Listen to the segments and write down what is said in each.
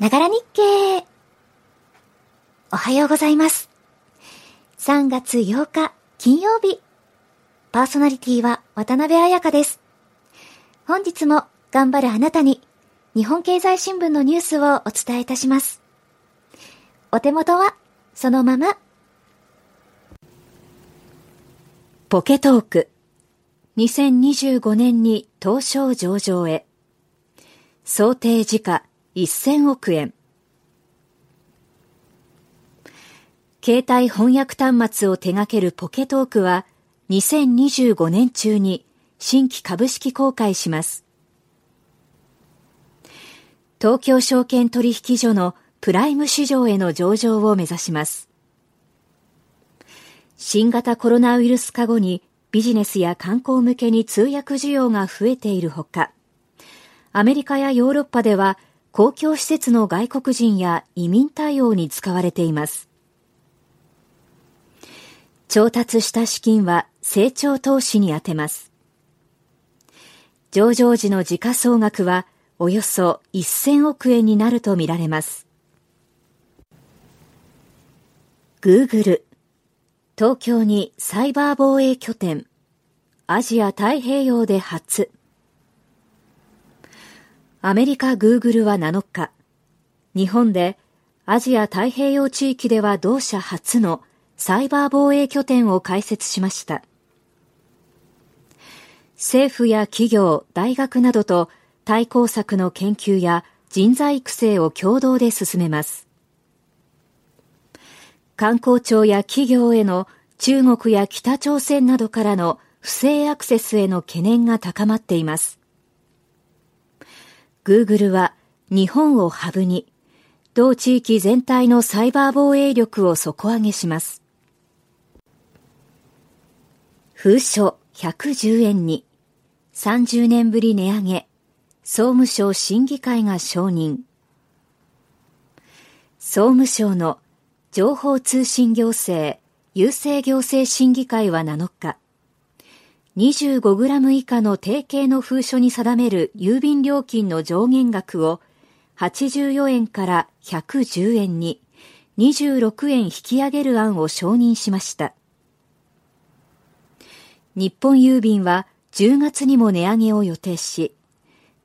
ながら日経。おはようございます。3月8日金曜日。パーソナリティは渡辺彩香です。本日も頑張るあなたに日本経済新聞のニュースをお伝えいたします。お手元はそのまま。ポケトーク。2025年に東証上場へ。想定時価1000億円。携帯翻訳端末を手掛けるポケトークは2025年中に新規株式公開します。東京証券取引所のプライム市場への上場を目指します。新型コロナウイルス化後にビジネスや観光向けに通訳需要が増えているほか、アメリカやヨーロッパでは公共施設の外国人や移民対応に使われています。調達した資金は成長投資に充てます。上場時の時価総額はおよそ1000億円になるとみられます。Google 東京にサイバー防衛拠点アジア太平洋で初アメリカグーグルは7日、日本でアジア太平洋地域では同社初のサイバー防衛拠点を開設しました。政府や企業、大学などと対抗策の研究や人材育成を共同で進めます。観光庁や企業への中国や北朝鮮などからの不正アクセスへの懸念が高まっています。Google は日本をハブに、同地域全体のサイバー防衛力を底上げします。封書110円に、30年ぶり値上げ、総務省審議会が承認。総務省の情報通信行政郵政行政審議会は7日、25g 以下の定型の封書に定める郵便料金の上限額を84円から110円に26円引き上げる案を承認しました。日本郵便は10月にも値上げを予定し、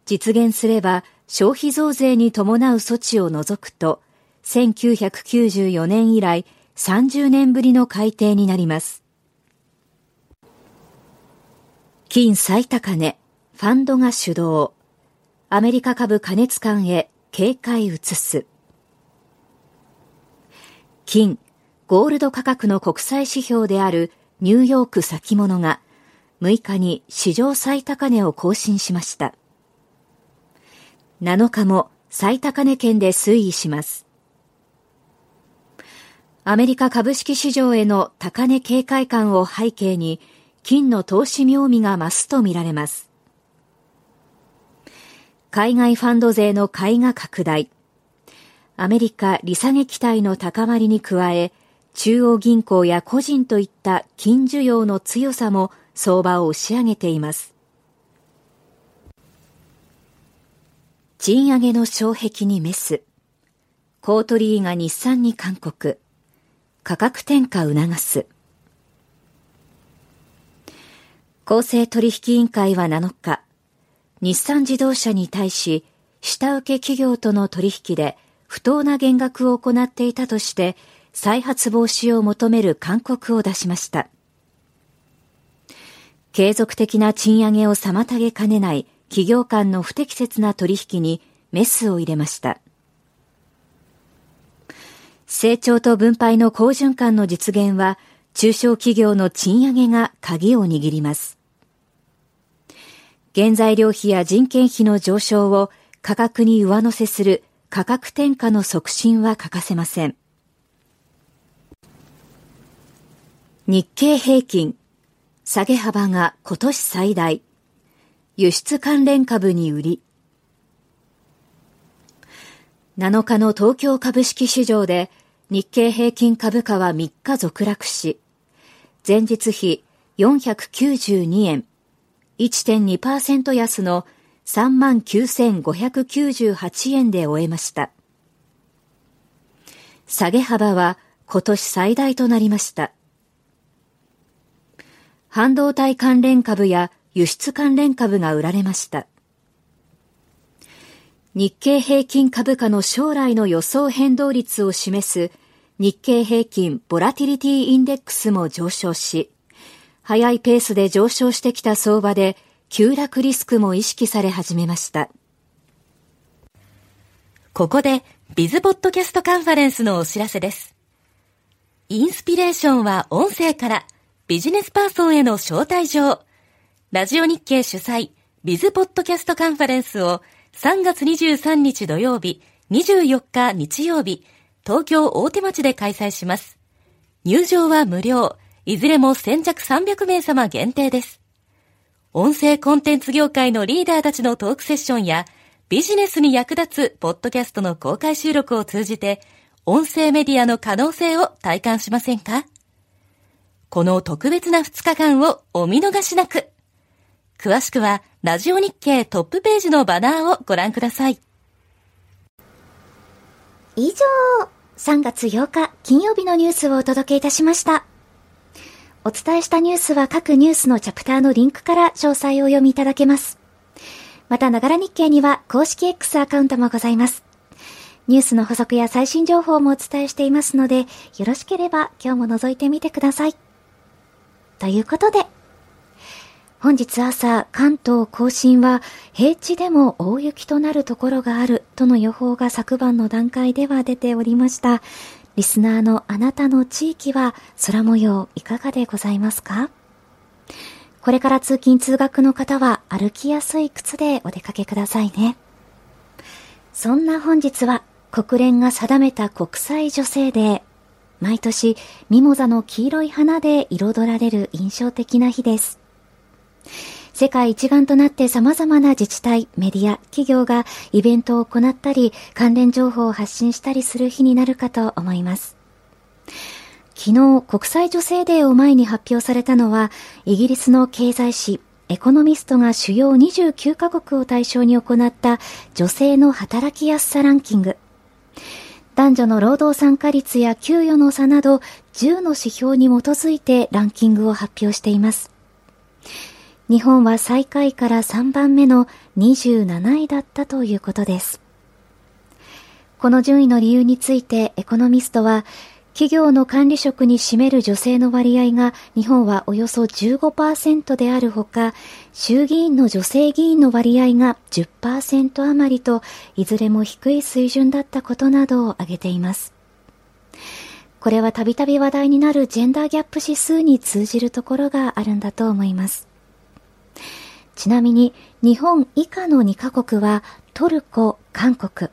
実現すれば消費増税に伴う措置を除くと、1994年以来30年ぶりの改定になります。金最高値、ファンドが主導。アメリカ株過熱感へ警戒移す。金、ゴールド価格の国際指標であるニューヨーク先物が6日に史上最高値を更新しました。7日も最高値圏で推移します。アメリカ株式市場への高値警戒感を背景に金の投資妙味が増すとみられます。海外ファンド税の買いが拡大。アメリカ利下げ期待の高まりに加え、中央銀行や個人といった金需要の強さも相場を押し上げています。賃上げの障壁にメス。コートリーが日産に勧告。価格転嫁促す。公正取引委員会は7日、日産自動車に対し、下請け企業との取引で不当な減額を行っていたとして、再発防止を求める勧告を出しました。継続的な賃上げを妨げかねない企業間の不適切な取引にメスを入れました。成長と分配の好循環の実現は、中小企業の賃上げが鍵を握ります。原材料費や人件費の上昇を価格に上乗せする価格転嫁の促進は欠かせません。日経平均、下げ幅が今年最大。輸出関連株に売り。7日の東京株式市場で日経平均株価は3日続落し、前日比492円1.2%安の39,598円で終えました。下げ幅は今年最大となりました。半導体関連株や輸出関連株が売られました。日経平均株価の将来の予想変動率を示す日経平均ボラティリティインデックスも上昇し、速いペースで上昇してきた相場で急落リスクも意識され始めました。ここでビズポッドキャストカンファレンスのお知らせです。インスピレーションは音声からビジネスパーソンへの招待状。ラジオ日経主催ビズポッドキャストカンファレンスを3月23日土曜日、24日日曜日、東京大手町で開催します。入場は無料、いずれも先着300名様限定です。音声コンテンツ業界のリーダーたちのトークセッションや、ビジネスに役立つポッドキャストの公開収録を通じて、音声メディアの可能性を体感しませんか？この特別な2日間をお見逃しなく。詳しくは、ラジオ日経トップページのバナーをご覧ください。以上、3月8日金曜日のニュースをお届けいたしました。お伝えしたニュースは各ニュースのチャプターのリンクから詳細を読みいただけます。また、ながら日経には公式 X アカウントもございます。ニュースの補足や最新情報もお伝えしていますので、よろしければ今日も覗いてみてください。ということで、本日朝、関東甲信は平地でも大雪となるところがあるとの予報が昨晩の段階では出ておりました。リスナーのあなたの地域は空模様いかがでございますか？これから通勤通学の方は歩きやすい靴でお出かけくださいね。そんな本日は国連が定めた国際女性デー。毎年ミモザの黄色い花で彩られる印象的な日です。世界一丸となって様々な自治体、メディア、企業がイベントを行ったり、関連情報を発信したりする日になるかと思います。昨日、国際女性デーを前に発表されたのは、イギリスの経済誌、エコノミストが主要29カ国を対象に行った女性の働きやすさランキング。男女の労働参加率や給与の差など10の指標に基づいてランキングを発表しています。日本は最下位から3番目の27位だったということです。この順位の理由についてエコノミストは、企業の管理職に占める女性の割合が日本はおよそ15%であるほか、衆議院の女性議員の割合が10%余りと、いずれも低い水準だったことなどを挙げています。これはたびたび話題になるジェンダーギャップ指数に通じるところがあるんだと思います。ちなみに日本以下の2カ国はトルコ、韓国。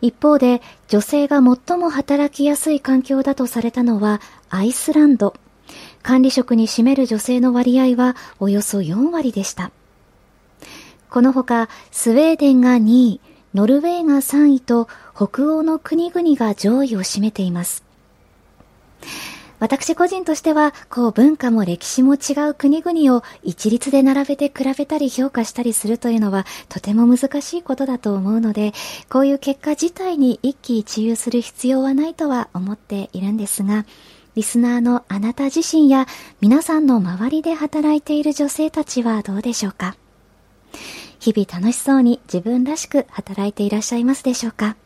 一方で女性が最も働きやすい環境だとされたのはアイスランド。管理職に占める女性の割合はおよそ4割でした。このほかスウェーデンが2位、ノルウェーが3位と北欧の国々が上位を占めています。私個人としては、こう文化も歴史も違う国々を一律で並べて比べたり評価したりするというのはとても難しいことだと思うので、こういう結果自体に一喜一憂する必要はないとは思っているんですが、リスナーのあなた自身や皆さんの周りで働いている女性たちはどうでしょうか？日々楽しそうに自分らしく働いていらっしゃいますでしょうか？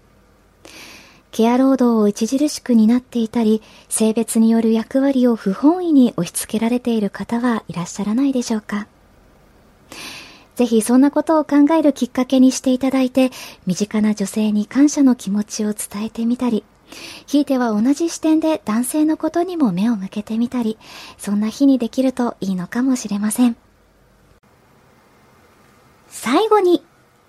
ケア労働を著しく担っていたり、性別による役割を不本意に押し付けられている方はいらっしゃらないでしょうか。ぜひそんなことを考えるきっかけにしていただいて、身近な女性に感謝の気持ちを伝えてみたり、ひいては同じ視点で男性のことにも目を向けてみたり、そんな日にできるといいのかもしれません。最後に、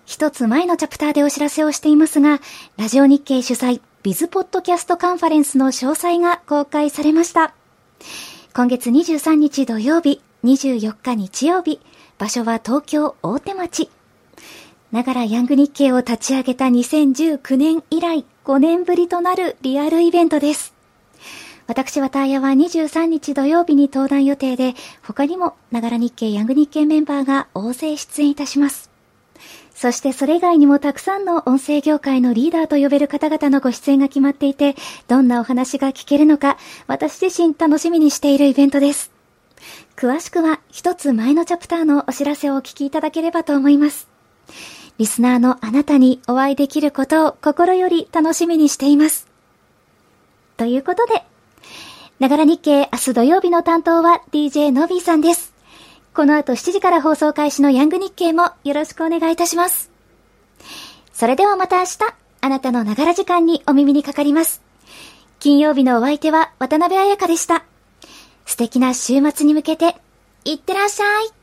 一つ前のチャプターでお知らせをしていますが、ラジオ日経主催、ビズポッドキャストカンファレンスの詳細が公開されました。今月23日土曜日、24日日曜日、場所は東京大手町。ながらヤング日経を立ち上げた2019年以来5年ぶりとなるリアルイベントです。私はタイヤは23日土曜日に登壇予定で、他にもながら日経ヤング日経メンバーが大勢出演いたします。そしてそれ以外にもたくさんの音声業界のリーダーと呼べる方々のご出演が決まっていて、どんなお話が聞けるのか、私自身楽しみにしているイベントです。詳しくは一つ前のチャプターのお知らせをお聞きいただければと思います。リスナーのあなたにお会いできることを心より楽しみにしています。ということで、ながら日経明日土曜日の担当は DJ のびーさんです。この後7時から放送開始のヤング日経もよろしくお願いいたします。それではまた明日、あなたのながら時間にお耳にかかります。金曜日のお相手は渡辺彩香でした。素敵な週末に向けて、いってらっしゃい。